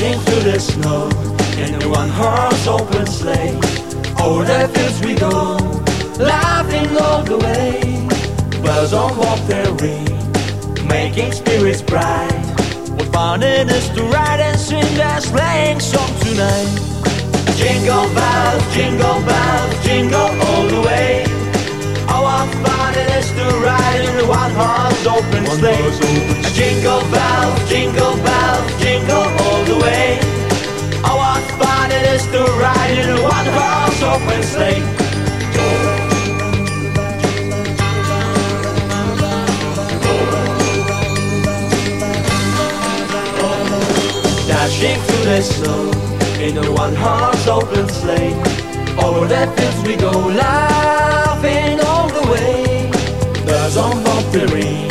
dashing through the snow in a one-horse open sleigh. Oh, Over the fields we go, laughing all the way. Bells on walk the ring, making spirits bright. What fun it is to ride and sing that sleighing song tonight. Jingle bells, jingle bells, jingle all the way. Oh, what fun it is to ride in a one-horse open sleigh. Is to ride in a one-horse open sleigh. Dashing through the snow in a one-horse open sleigh. Over the fields we go, laughing all the way. Both the ring,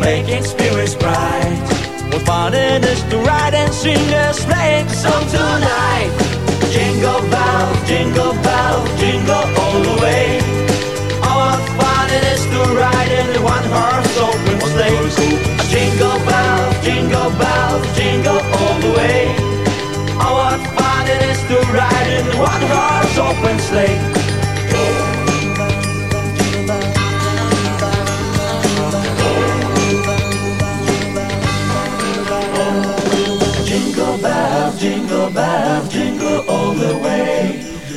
making spirits bright. What fun it is to ride and sing a sleigh song tonight. Jingle bells, jingle bells, jingle all the way. Oh, what fun it is to ride in a one-horse open sleigh. Jingle bells, jingle bells, jingle all the way. Oh, what fun it is to ride in a one-horse open sleigh.